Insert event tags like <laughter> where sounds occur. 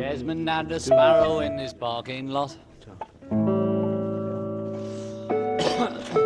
Desmond and a sparrow in this parking lot. <coughs>